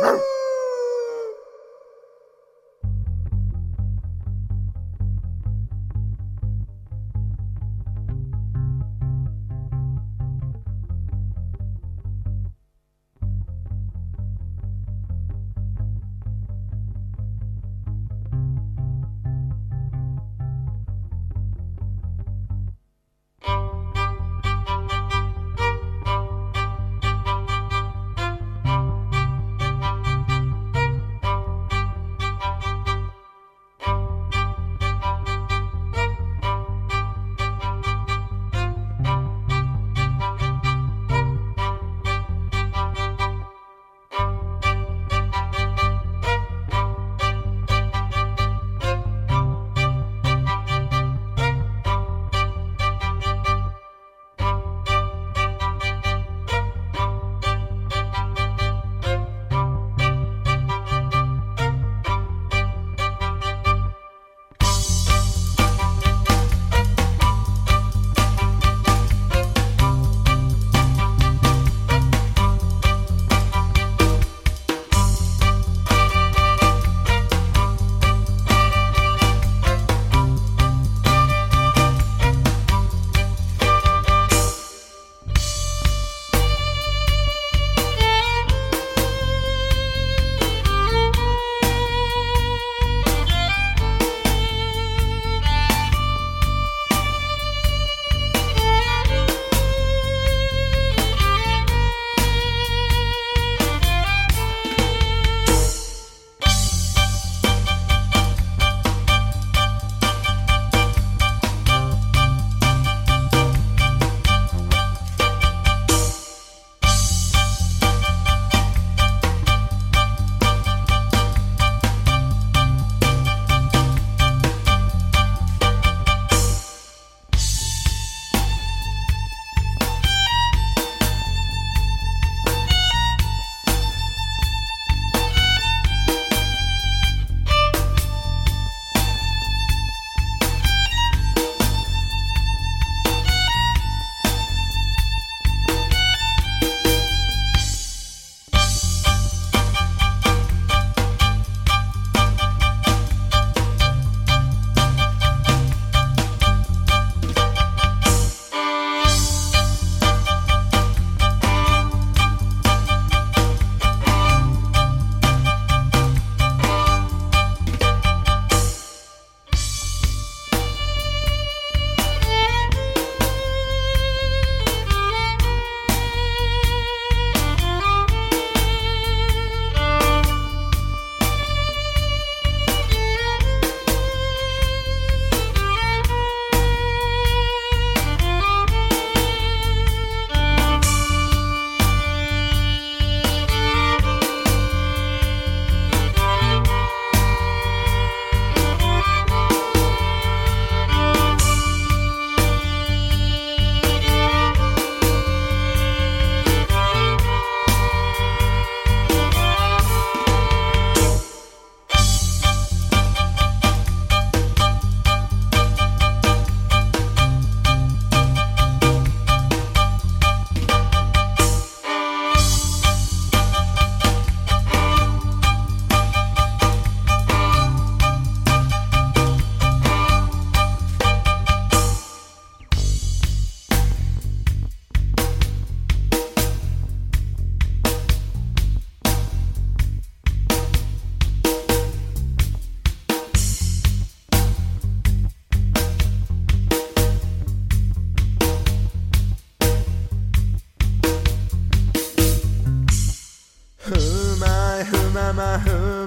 Woo! Who